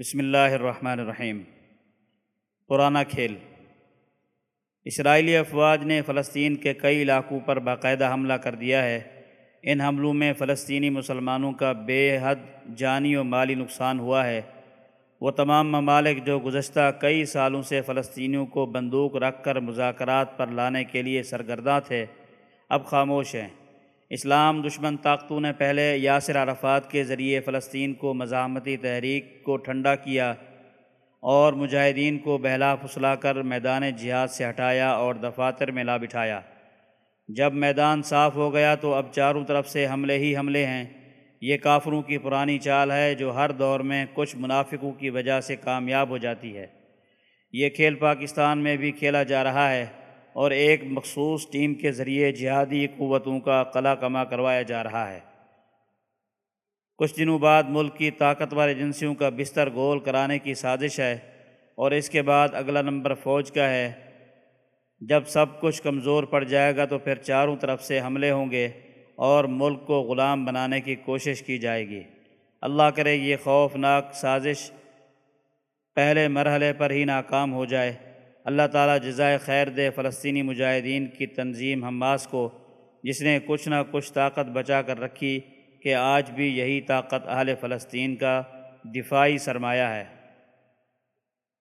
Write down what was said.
بسم اللہ الرحمن الرحیم۔ پرانا کھیل۔ اسرائیلی افواج نے فلسطین کے کئی علاقوں پر باقاعدہ حملہ کر دیا ہے۔ ان حملوں میں فلسطینی مسلمانوں کا بے حد جانی و مالی نقصان ہوا ہے۔ وہ تمام ممالک جو گزشتہ کئی سالوں سے فلسطینیوں کو بندوق رکھ کر مذاکرات پر لانے کے لیے سرگرداں تھے، اب خاموش ہیں۔ اسلام دشمن طاقتوں نے پہلے یاسر عرفات کے ذریعے فلسطین کو مزاحمتی تحریک کو ٹھنڈا کیا اور مجاہدین کو بہلا پھسلا کر میدان جہاد سے ہٹایا اور دفاتر میں لا بٹھایا جب میدان صاف ہو گیا تو اب چاروں طرف سے حملے ہی حملے ہیں۔ یہ کافروں کی پرانی چال ہے جو ہر دور میں کچھ منافقوں کی وجہ سے کامیاب ہو جاتی ہے۔ یہ کھیل پاکستان میں بھی کھیلا جا رہا ہے۔ اور ایک مخصوص ٹیم کے ذریعے جہادی قوتوں کا قلع کما کروایا جا رہا ہے۔ کچھ دنوں بعد ملک کی طاقتور ایجنسیوں کا بستر گول کرانے کی سازش ہے اور اس کے بعد اگلا نمبر فوج کا ہے۔ جب سب کچھ کمزور پڑ جائے گا تو پھر چاروں طرف سے حملے ہوں گے اور ملک کو غلام بنانے کی کوشش کی جائے گی۔ اللہ کرے یہ خوفناک سازش پہلے مرحلے پر ہی ناکام ہو جائے۔ اللہ تعالیٰ جزائے خیر دے فلسطینی مجاہدین کی تنظیم حماس کو، جس نے کچھ نہ کچھ طاقت بچا کر رکھی کہ آج بھی یہی طاقت اہل فلسطین کا دفاعی سرمایہ ہے۔